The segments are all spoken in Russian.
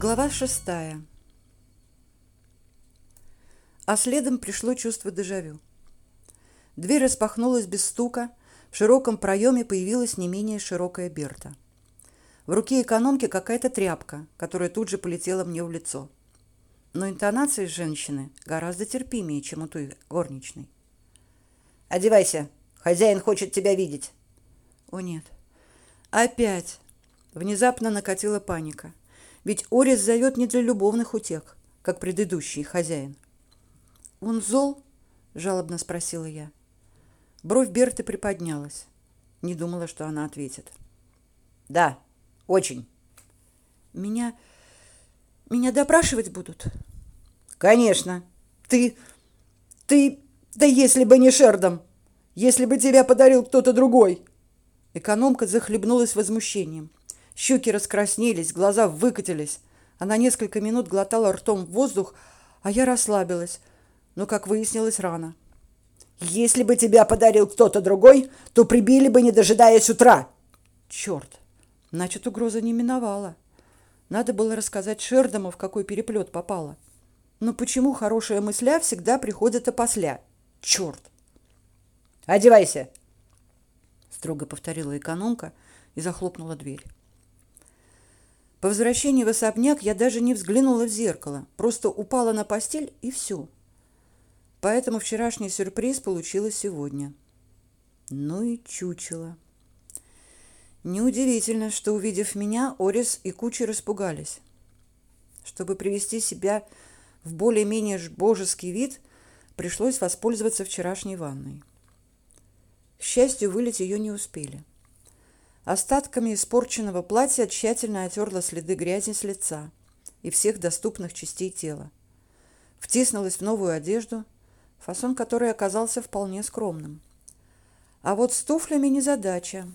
Глава шестая. А следом пришло чувство дежавю. Дверь распахнулась без стука, в широком проеме появилась не менее широкая Берта. В руке экономки какая-то тряпка, которая тут же полетела мне в лицо. Но интонации женщины гораздо терпимее, чем у той горничной. «Одевайся, хозяин хочет тебя видеть». «О нет, опять!» Внезапно накатила паника. Ведь Орис зовет не для любовных утех, как предыдущий хозяин. Он зол? жалобно спросила я. Бровь Берты приподнялась. Не думала, что она ответит. Да, очень. Меня меня допрашивать будут? Конечно. Ты ты да если бы не Шердом, если бы тебя подарил кто-то другой. Экономка захлебнулась возмущением. Щеки раскраснелись, глаза выкатились. Она несколько минут глотала ртом воздух, а я расслабилась. Но, как выяснилось, рано. Если бы тебя подарил кто-то другой, то прибили бы, не дожидаясь утра. Черт! Значит, угроза не миновала. Надо было рассказать Шердому, в какой переплет попала. Но почему хорошая мысля всегда приходит опосля? Черт! Одевайся! Строго повторила экономка и захлопнула дверь. По возвращении в особняк я даже не взглянула в зеркало, просто упала на постель и все. Поэтому вчерашний сюрприз получила сегодня. Ну и чучело. Неудивительно, что, увидев меня, Орис и Кучи распугались. Чтобы привести себя в более-менее божеский вид, пришлось воспользоваться вчерашней ванной. К счастью, вылить ее не успели. Остатками испорченного платья тщательно отерла следы грязи с лица и всех доступных частей тела. Втиснулась в новую одежду, фасон которой оказался вполне скромным. А вот с туфлями незадача.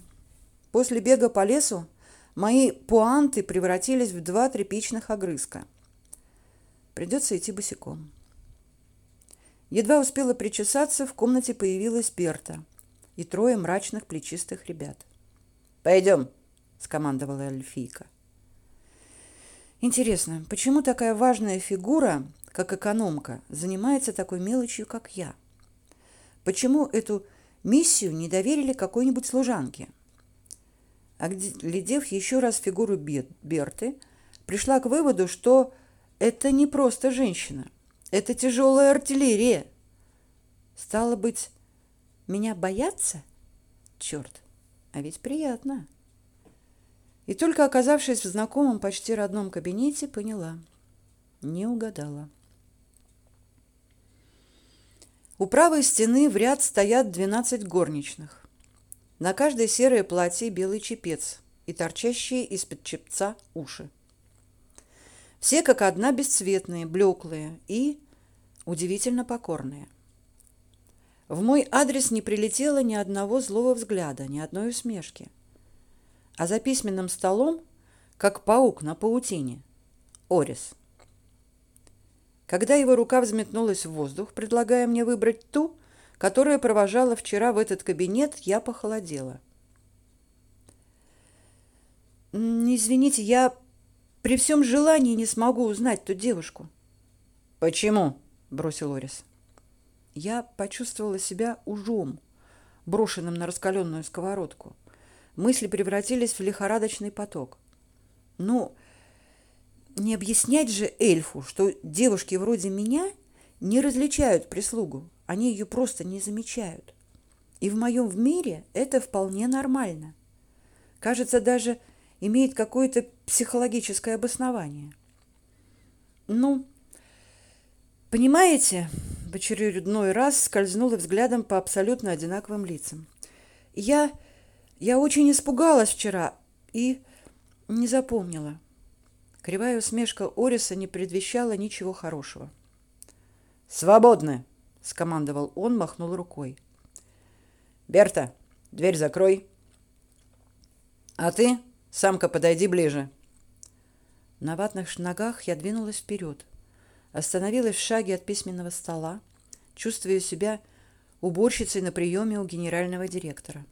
После бега по лесу мои пуанты превратились в два тряпичных огрызка. Придется идти босиком. Едва успела причесаться, в комнате появилась Берта и трое мрачных плечистых ребят. Пойдем, скомандовала эльфийка. Интересно, почему такая важная фигура, как экономка, занимается такой мелочью, как я? Почему эту миссию не доверили какой-нибудь служанке? Оглядев еще раз фигуру Берты, пришла к выводу, что это не просто женщина, это тяжелая артиллерия. Стало быть, меня боятся? Черт! А ведь приятно. И только оказавшись в знакомом, почти родном кабинете, поняла. Не угадала. У правой стены в ряд стоят двенадцать горничных. На каждой серое платье белый чепец и торчащие из-под чепца уши. Все как одна бесцветные, блеклые и удивительно покорные. В мой адрес не прилетело ни одного злого взгляда, ни одной усмешки. А за письменным столом, как паук на паутине, Орис. Когда его рука взметнулась в воздух, предлагая мне выбрать ту, которая провожала вчера в этот кабинет, я похолодела. Извините, я при всем желании не смогу узнать ту девушку. Почему? бросил Орис. Я почувствовала себя ужом, брошенным на раскаленную сковородку. Мысли превратились в лихорадочный поток. Ну, не объяснять же эльфу, что девушки вроде меня не различают прислугу, они ее просто не замечают. И в моем мире это вполне нормально. Кажется, даже имеет какое-то психологическое обоснование. Ну, понимаете, в очередной раз скользнула взглядом по абсолютно одинаковым лицам. Я я очень испугалась вчера и не запомнила. Кривая усмешка Ориса не предвещала ничего хорошего. Свободны, скомандовал он, махнул рукой. Берта, дверь закрой. А ты, самка, подойди ближе. На ватных ногах я двинулась вперед остановилась в шаге от письменного стола, чувствуя себя уборщицей на приеме у генерального директора.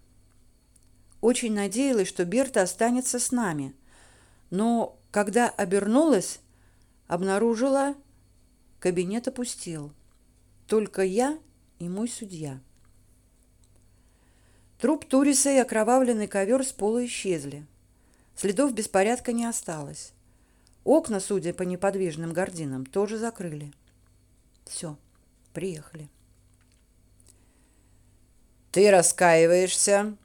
Очень надеялась, что Берта останется с нами, Но когда обернулась, обнаружила, кабинет опустел. Только я и мой судья. Труп Туриса и окровавленный ковер с пола исчезли. Следов беспорядка не осталось. Окна, судя по неподвижным гардинам, тоже закрыли. Все, приехали. Ты раскаиваешься?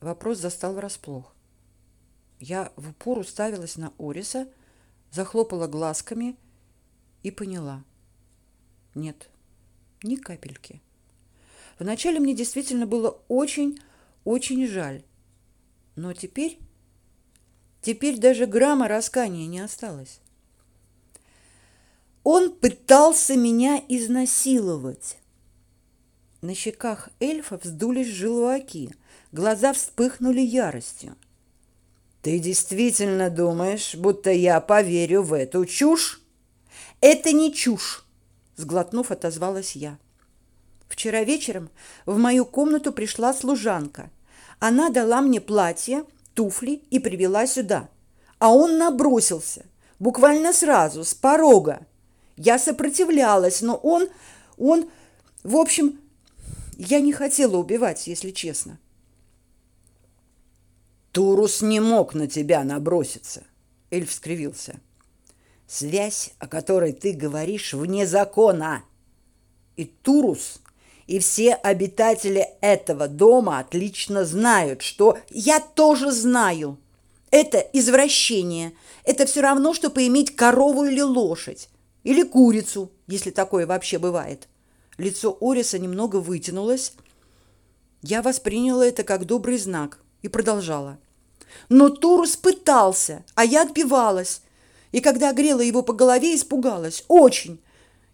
Вопрос застал врасплох. Я в упор уставилась на Ориса, захлопала глазками и поняла. Нет, ни капельки. Вначале мне действительно было очень, очень жаль. Но теперь теперь даже грамма раскаяния не осталось. Он пытался меня изнасиловать. На щеках эльфа вздулись желваки, глаза вспыхнули яростью. Ты действительно думаешь, будто я поверю в эту чушь? Это не чушь, сглотнув, отозвалась я. Вчера вечером в мою комнату пришла служанка. Она дала мне платье, туфли и привела сюда. А он набросился, буквально сразу, с порога. Я сопротивлялась, но он он, в общем, я не хотела убивать, если честно. Турус не мог на тебя наброситься. Эльф скривился. Связь, о которой ты говоришь, вне закона. И Турус, и все обитатели этого дома отлично знают, что я тоже знаю. Это извращение. Это все равно, что поиметь корову или лошадь. Или курицу, если такое вообще бывает. Лицо Ориса немного вытянулось. Я восприняла это как добрый знак и продолжала. Но Турус пытался, а я отбивалась. И когда грела его по голове, испугалась. Очень.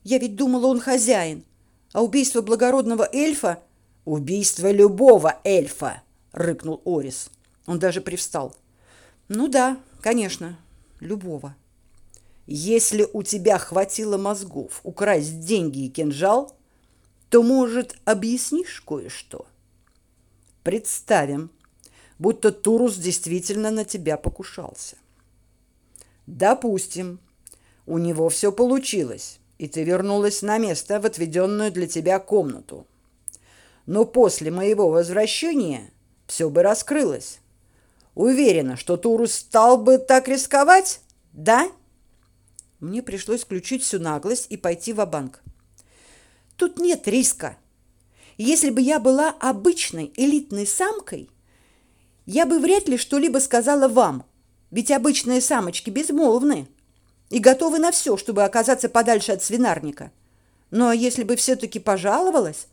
Я ведь думала, он хозяин. А убийство благородного эльфа... Убийство любого эльфа, рыкнул Орис. Он даже привстал. Ну да, конечно, любого. Если у тебя хватило мозгов украсть деньги и кинжал, то, может, объяснишь кое-что? Представим, будто Турус действительно на тебя покушался. Допустим, у него все получилось, и ты вернулась на место в отведенную для тебя комнату. Но после моего возвращения все бы раскрылось. Уверена, что Турус стал бы так рисковать, да? Мне пришлось включить всю наглость и пойти в банк Тут нет риска. Если бы я была обычной элитной самкой, я бы вряд ли что-либо сказала вам, ведь обычные самочки безмолвны и готовы на все, чтобы оказаться подальше от свинарника. Но если бы все-таки пожаловалась,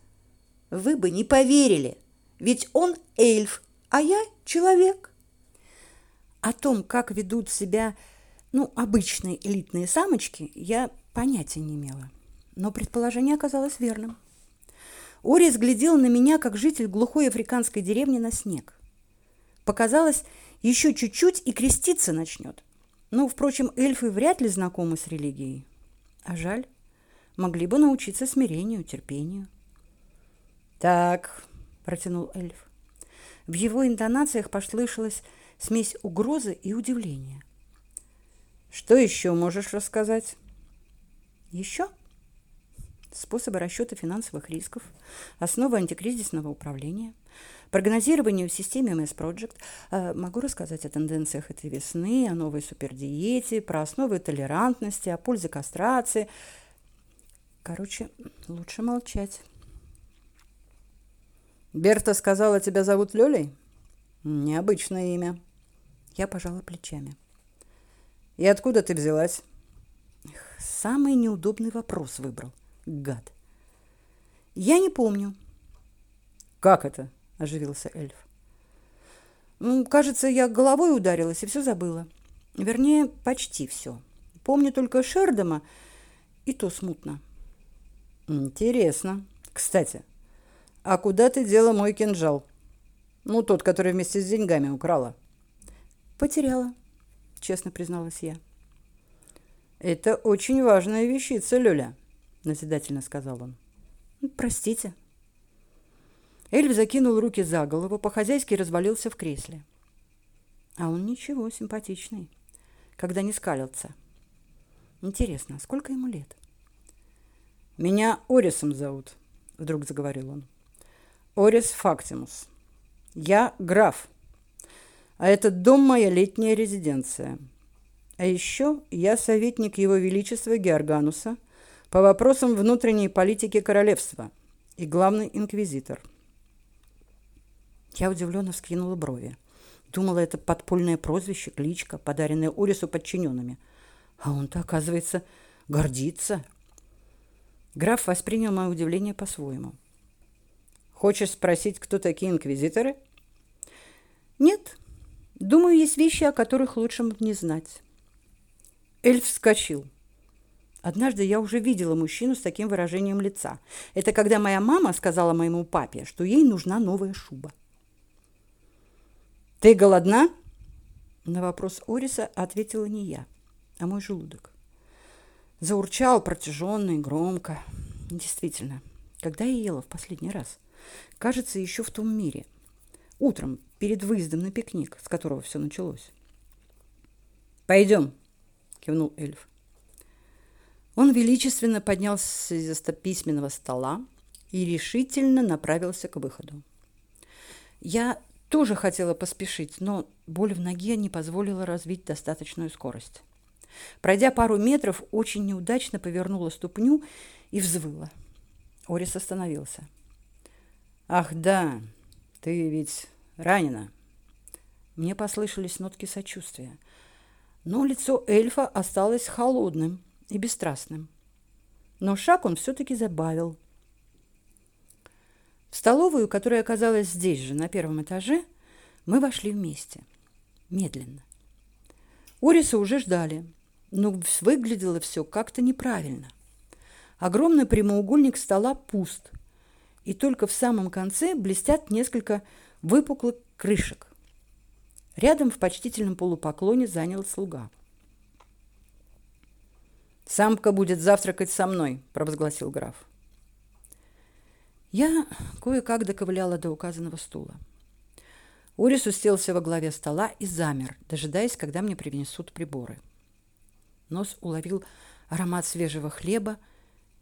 вы бы не поверили, ведь он эльф, а я человек. О том, как ведут себя, ну, обычные элитные самочки, я понятия не имела. Но предположение оказалось верным. Орис глядел на меня, как житель глухой африканской деревни на снег. Показалось, еще чуть-чуть и креститься начнет. Но, впрочем, эльфы вряд ли знакомы с религией. А жаль, могли бы научиться смирению, терпению. «Так», — протянул эльф. В его интонациях послышалась смесь угрозы и удивления. «Что еще можешь рассказать?» «Еще?» способы расчета финансовых рисков, основы антикризисного управления, прогнозированию в системе MS Project. Э, могу рассказать о тенденциях этой весны, о новой супердиете, про основы толерантности, о пользе кастрации. Короче, лучше молчать. Берта сказала, тебя зовут Лёлей? Необычное имя. Я пожала плечами. И откуда ты взялась? Самый неудобный вопрос выбрал. Гад. Я не помню. Как это? Оживился эльф. Кажется, я головой ударилась и все забыла. Вернее, почти все. Помню только Шердома, и то смутно. Интересно. Кстати, а куда ты дела мой кинжал? Ну, тот, который вместе с деньгами украла. Потеряла, честно призналась я. Это очень важная вещица, Люля назидательно сказал он. Простите. Эльф закинул руки за голову, по-хозяйски развалился в кресле. А он ничего, симпатичный. когда не скалился. Интересно, сколько ему лет? Меня Орисом зовут, вдруг заговорил он. Орис Фактимус. Я граф. А этот дом моя летняя резиденция. А еще я советник его величества Георгануса по вопросам внутренней политики королевства и главный инквизитор. Я удивленно вскинула брови. Думала, это подпольное прозвище, кличка, подаренная Орису подчиненными. А он-то, оказывается, гордится. Граф воспринял мое удивление по-своему. Хочешь спросить, кто такие инквизиторы? Нет. Думаю, есть вещи, о которых лучше не знать. Эльф вскочил. Однажды я уже видела мужчину с таким выражением лица. Это когда моя мама сказала моему папе, что ей нужна новая шуба. «Ты голодна?» На вопрос Ориса ответила не я, а мой желудок. Заурчал протяженно и громко. Действительно, когда я ела в последний раз? Кажется, еще в том мире. Утром, перед выездом на пикник, с которого все началось. «Пойдем», — кивнул эльф. Он величественно поднялся из-за письменного стола и решительно направился к выходу. Я тоже хотела поспешить, но боль в ноге не позволила развить достаточную скорость. Пройдя пару метров, очень неудачно повернула ступню и взвыла. Орис остановился. «Ах, да, ты ведь ранена!» Мне послышались нотки сочувствия, но лицо эльфа осталось холодным и бесстрастным. Но шаг он все-таки забавил – в столовую, которая оказалась здесь же, на первом этаже, мы вошли вместе. Медленно. Ориса уже ждали, но выглядело все как-то неправильно. Огромный прямоугольник стола пуст, и только в самом конце блестят несколько выпуклых крышек. Рядом в почтительном полупоклоне занял слуга. «Самка будет завтракать со мной», – провозгласил граф. Я кое-как доковыляла до указанного стула. Орис уселся во главе стола и замер, дожидаясь, когда мне принесут приборы. Нос уловил аромат свежего хлеба,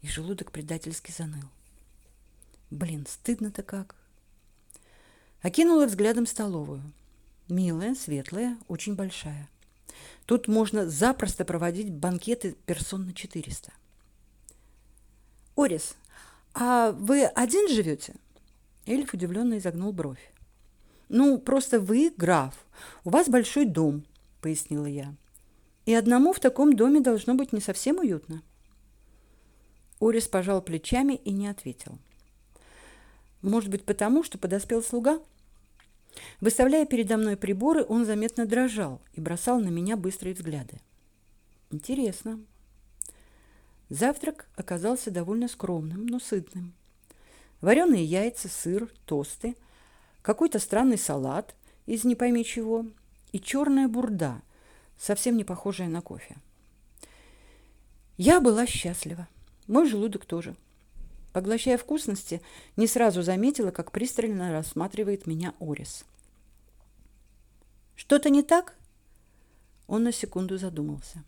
и желудок предательски заныл. Блин, стыдно-то как. Окинула взглядом столовую. Милая, светлая, очень большая. Тут можно запросто проводить банкеты персон на 400. Орис, а вы один живете? Эльф удивленно изогнул бровь. Ну, просто вы граф. У вас большой дом, пояснила я. И одному в таком доме должно быть не совсем уютно. Орис пожал плечами и не ответил. Может быть, потому, что подоспел слуга? Выставляя передо мной приборы, он заметно дрожал и бросал на меня быстрые взгляды. Интересно. Завтрак оказался довольно скромным, но сытным. Вареные яйца, сыр, тосты, какой-то странный салат из не пойми чего и черная бурда, совсем не похожая на кофе. Я была счастлива. Мой желудок тоже. Поглощая вкусности, не сразу заметила, как пристально рассматривает меня Орис. «Что-то не так?» Он на секунду задумался.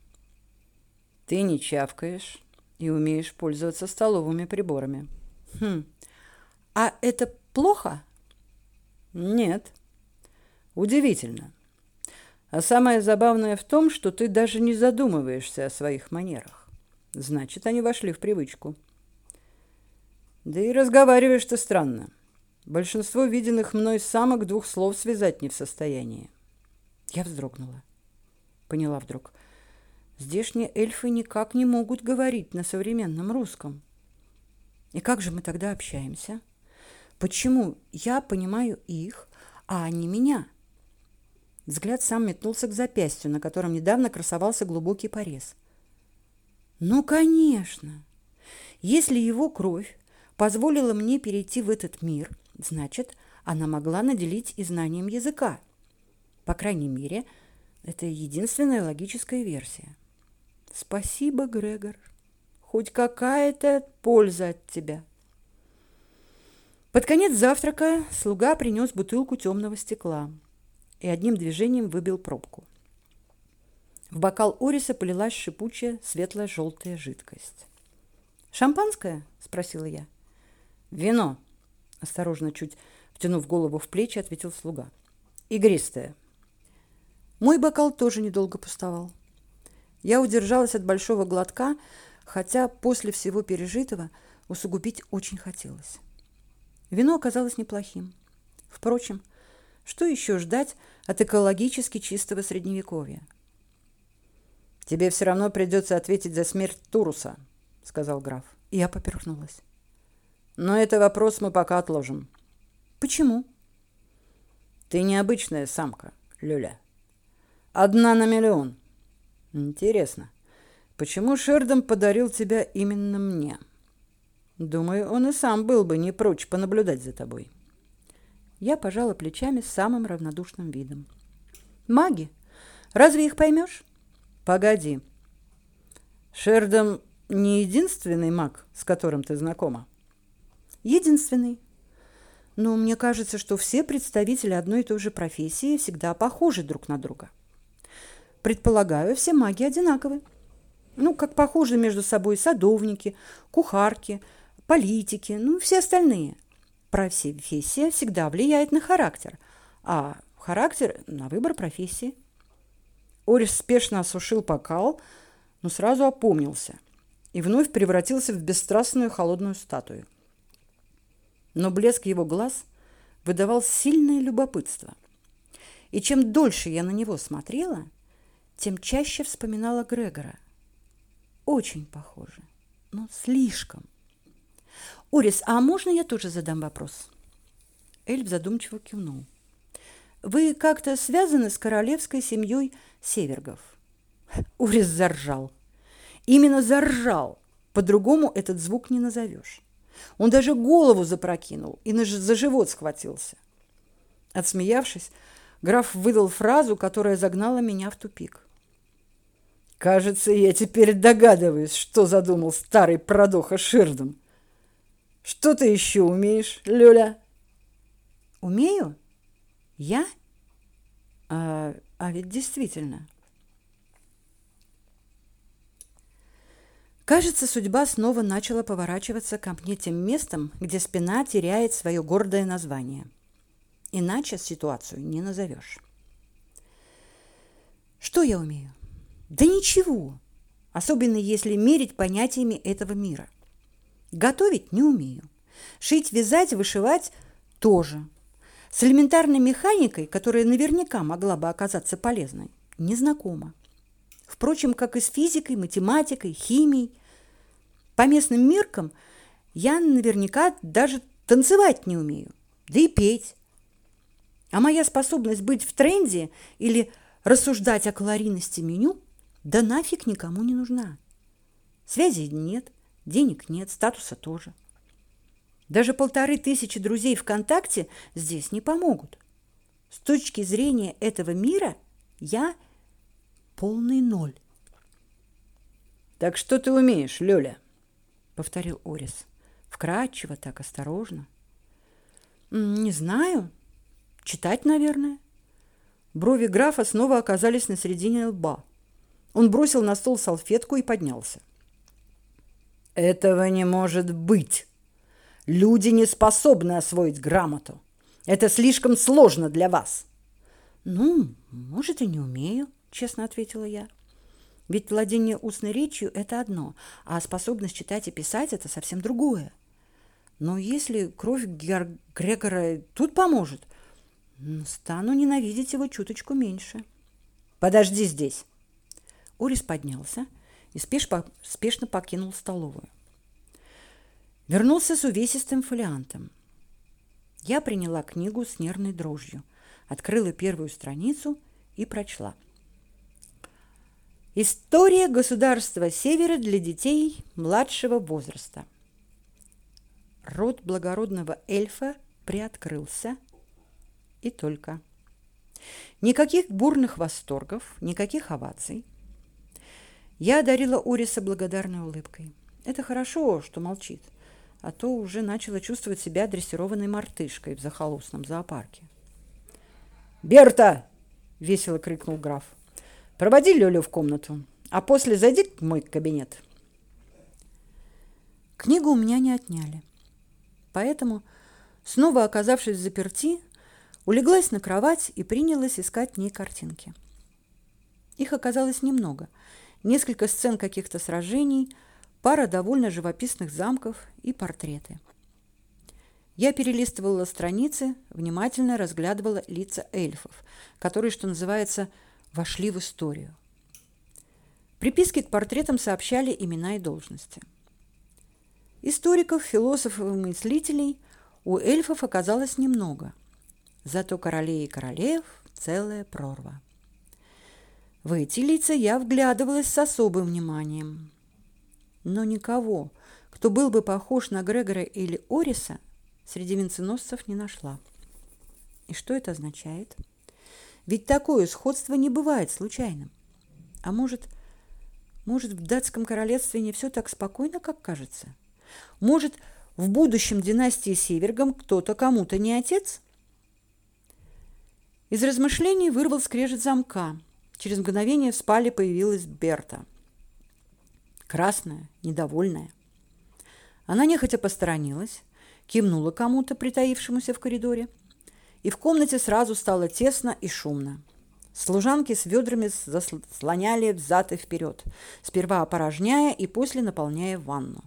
«Ты не чавкаешь, и умеешь пользоваться столовыми приборами. Хм. А это плохо? Нет. Удивительно. А самое забавное в том, что ты даже не задумываешься о своих манерах. Значит, они вошли в привычку. Да и разговариваешь ты странно. Большинство виденных мной самок двух слов связать не в состоянии. Я вздрогнула. Поняла вдруг. Здешние эльфы никак не могут говорить на современном русском. И как же мы тогда общаемся? Почему я понимаю их, а они меня? Взгляд сам метнулся к запястью, на котором недавно красовался глубокий порез. Ну, конечно. Если его кровь позволила мне перейти в этот мир, значит, она могла наделить и знанием языка. По крайней мере, это единственная логическая версия. Спасибо, Грегор. Хоть какая-то польза от тебя. Под конец завтрака слуга принес бутылку темного стекла и одним движением выбил пробку. В бокал Ориса полилась шипучая светло-желтая жидкость. «Шампанское?» – спросила я. «Вино», – осторожно, чуть втянув голову в плечи, ответил слуга. «Игристое». Мой бокал тоже недолго пустовал. Я удержалась от большого глотка, хотя после всего пережитого усугубить очень хотелось. Вино оказалось неплохим. Впрочем, что еще ждать от экологически чистого средневековья? Тебе все равно придется ответить за смерть Туруса, сказал граф. Я поперхнулась. Но это вопрос мы пока отложим. Почему? Ты необычная самка, Люля. Одна на миллион. Интересно, почему Шердом подарил тебя именно мне? Думаю, он и сам был бы не прочь понаблюдать за тобой. Я пожала плечами с самым равнодушным видом. Маги, разве их поймешь? Погоди. Шердом не единственный маг, с которым ты знакома? Единственный. Но мне кажется, что все представители одной и той же профессии всегда похожи друг на друга. Предполагаю, все маги одинаковы. Ну, как похожи между собой садовники, кухарки, политики, ну, все остальные. Профессия всегда влияет на характер, а характер – на выбор профессии. Орис спешно осушил бокал, но сразу опомнился и вновь превратился в бесстрастную холодную статую. Но блеск его глаз выдавал сильное любопытство. И чем дольше я на него смотрела – тем чаще вспоминала Грегора. Очень похоже, но слишком. Орис, а можно я тоже задам вопрос? Эльф задумчиво кивнул. Вы как-то связаны с королевской семьей Севергов? Орис заржал. Именно заржал. По-другому этот звук не назовешь. Он даже голову запрокинул и за живот схватился. Отсмеявшись, граф выдал фразу, которая загнала меня в тупик. Кажется, я теперь догадываюсь, что задумал старый продоха Ширдом. Что ты еще умеешь, Лёля? Умею? Я? А, а ведь действительно. Кажется, судьба снова начала поворачиваться ко мне тем местом, где спина теряет свое гордое название. Иначе ситуацию не назовешь. Что я умею? Да ничего, особенно если мерить понятиями этого мира. Готовить не умею. Шить, вязать, вышивать тоже. С элементарной механикой, которая наверняка могла бы оказаться полезной, не знакома. Впрочем, как и с физикой, математикой, химией. По местным меркам я наверняка даже танцевать не умею, да и петь. А моя способность быть в тренде или рассуждать о калорийности меню – да нафиг никому не нужна. Связи нет, денег нет, статуса тоже. Даже полторы тысячи друзей ВКонтакте здесь не помогут. С точки зрения этого мира я полный ноль. Так что ты умеешь, Лёля? повторил Орис. Вкратчиво, так осторожно. Не знаю. Читать, наверное. Брови графа снова оказались на середине лба. Он бросил на стол салфетку и поднялся. Этого не может быть. Люди не способны освоить грамоту. Это слишком сложно для вас. Ну, может, и не умею, честно ответила я. Ведь владение устной речью это одно, а способность читать и писать это совсем другое. Но если кровь Гер Грегора тут поможет, стану ненавидеть его чуточку меньше. Подожди здесь. Орис поднялся и спешно покинул столовую. Вернулся с увесистым фолиантом. Я приняла книгу с нервной дрожью, открыла первую страницу и прочла. История государства Севера для детей младшего возраста. Род благородного эльфа приоткрылся и только. Никаких бурных восторгов, никаких оваций. Я одарила Ориса благодарной улыбкой. Это хорошо, что молчит, а то уже начала чувствовать себя дрессированной мартышкой в захолустном зоопарке. «Берта!» – весело крикнул граф. Проводи Лёлю в комнату, а после зайди в мой кабинет. Книгу у меня не отняли. Поэтому, снова оказавшись в заперти, улеглась на кровать и принялась искать в ней картинки. Их оказалось немного. Несколько сцен каких-то сражений, пара довольно живописных замков и портреты. Я перелистывала страницы, внимательно разглядывала лица эльфов, которые, что называется, вошли в историю. Приписки к портретам сообщали имена и должности. Историков, философов и мыслителей у эльфов оказалось немного. Зато королей и королев целая прорва. В эти лица я вглядывалась с особым вниманием. Но никого, кто был бы похож на Грегора или Ориса, среди венценосцев не нашла. И что это означает? Ведь такое сходство не бывает случайным. А может, может в датском королевстве не все так спокойно, как кажется? Может, в будущем династии Севергом кто-то кому-то не отец? Из размышлений вырвал скрежет замка. Через мгновение в спале появилась Берта. Красная, недовольная. Она нехотя посторонилась, кивнула кому-то, притаившемуся в коридоре, и в комнате сразу стало тесно и шумно. Служанки с ведрами заслоняли взад и вперед, сперва опорожняя и после наполняя ванну.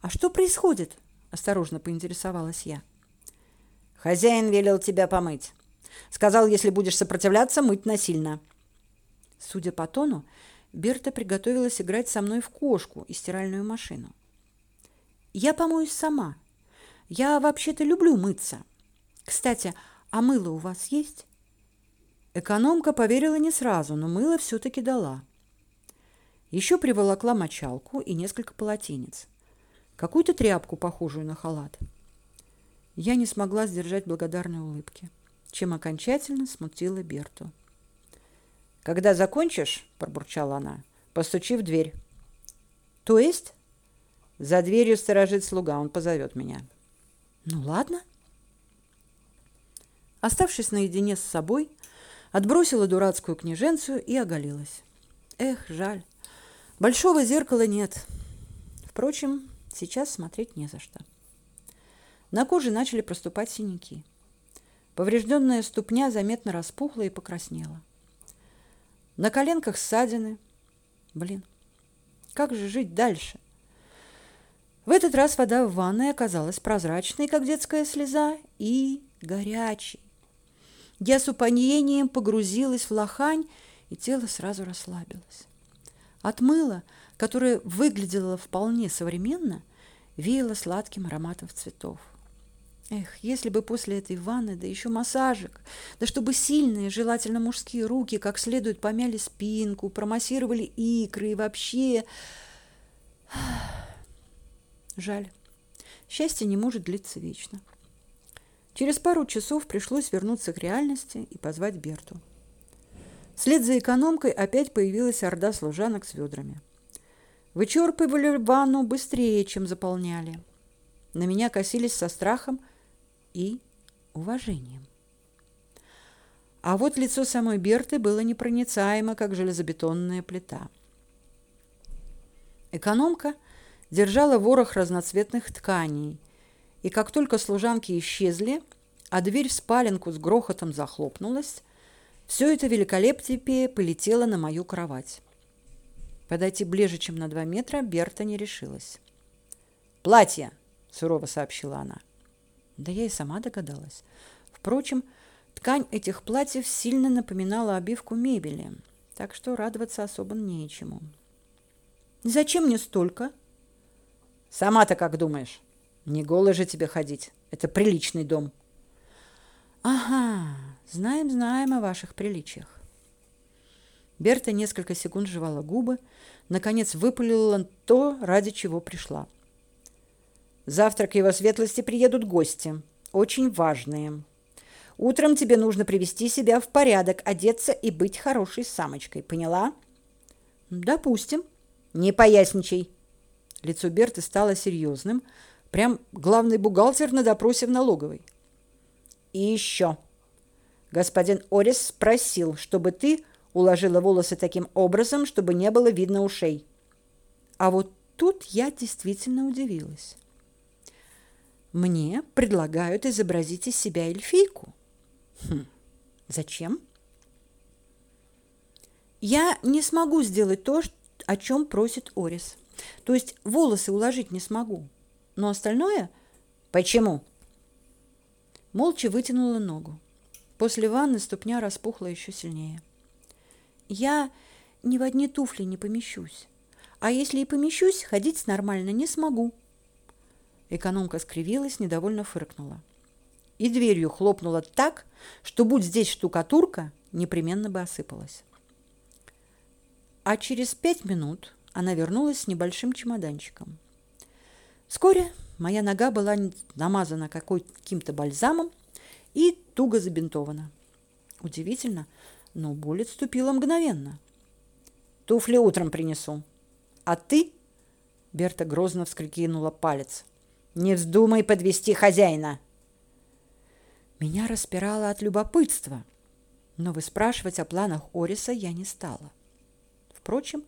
«А что происходит?» – осторожно поинтересовалась я. «Хозяин велел тебя помыть. Сказал, если будешь сопротивляться, мыть насильно». Судя по тону, Берта приготовилась играть со мной в кошку и стиральную машину. «Я помоюсь сама. Я вообще-то люблю мыться. Кстати, а мыло у вас есть?» Экономка поверила не сразу, но мыло все-таки дала. Еще приволокла мочалку и несколько полотенец какую-то тряпку, похожую на халат. Я не смогла сдержать благодарной улыбки, чем окончательно смутила Берту. «Когда закончишь, — пробурчала она, — постучи в дверь». «То есть?» «За дверью сторожит слуга, он позовет меня». «Ну, ладно». Оставшись наедине с собой, отбросила дурацкую княженцию и оголилась. Эх, жаль. Большого зеркала нет. Впрочем, Сейчас смотреть не за что. На коже начали проступать синяки. Поврежденная ступня заметно распухла и покраснела. На коленках ссадины. Блин, как же жить дальше? В этот раз вода в ванной оказалась прозрачной, как детская слеза, и горячей. Я с упоением погрузилась в лохань, и тело сразу расслабилось. От мыла – которая выглядела вполне современно, веяло сладким ароматом цветов. Эх, если бы после этой ванны, да еще массажик, да чтобы сильные, желательно мужские руки как следует помяли спинку, промассировали икры и вообще... Жаль. Счастье не может длиться вечно. Через пару часов пришлось вернуться к реальности и позвать Берту. Вслед за экономкой опять появилась орда служанок с ведрами. Вычерпывали ванну быстрее, чем заполняли. На меня косились со страхом и уважением. А вот лицо самой Берты было непроницаемо, как железобетонная плита. Экономка держала ворох разноцветных тканей, и как только служанки исчезли, а дверь в спаленку с грохотом захлопнулась, все это великолепие полетело на мою кровать. Подойти ближе, чем на два метра, Берта не решилась. «Платье!» – сурово сообщила она. Да я и сама догадалась. Впрочем, ткань этих платьев сильно напоминала обивку мебели, так что радоваться особо нечему. «Зачем мне столько?» «Сама-то как думаешь? Не голой же тебе ходить. Это приличный дом». «Ага, знаем-знаем о ваших приличиях. Берта несколько секунд жевала губы, наконец выпалила то, ради чего пришла. Завтра к его светлости приедут гости, очень важные. Утром тебе нужно привести себя в порядок, одеться и быть хорошей самочкой, поняла? Допустим. Не поясничай. Лицо Берты стало серьезным, прям главный бухгалтер на допросе в налоговой. И еще. Господин Орис спросил, чтобы ты уложила волосы таким образом, чтобы не было видно ушей. А вот тут я действительно удивилась. Мне предлагают изобразить из себя эльфийку. Хм, зачем? Я не смогу сделать то, о чем просит Орис. То есть волосы уложить не смогу. Но остальное... Почему? Молча вытянула ногу. После ванны ступня распухла еще сильнее. Я ни в одни туфли не помещусь. А если и помещусь, ходить нормально не смогу. Экономка скривилась, недовольно фыркнула. И дверью хлопнула так, что, будь здесь штукатурка, непременно бы осыпалась. А через пять минут она вернулась с небольшим чемоданчиком. Вскоре моя нога была намазана каким-то бальзамом и туго забинтована. Удивительно, но боль отступила мгновенно. «Туфли утром принесу. А ты...» Берта грозно вскрикнула палец. «Не вздумай подвести хозяина!» Меня распирало от любопытства, но выспрашивать о планах Ориса я не стала. Впрочем,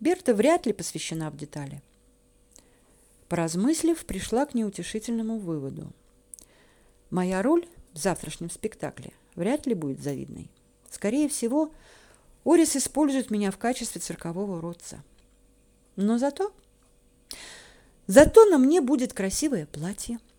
Берта вряд ли посвящена в детали. Поразмыслив, пришла к неутешительному выводу. Моя роль в завтрашнем спектакле вряд ли будет завидной. Скорее всего, Орис использует меня в качестве циркового уродца. Но зато... Зато на мне будет красивое платье –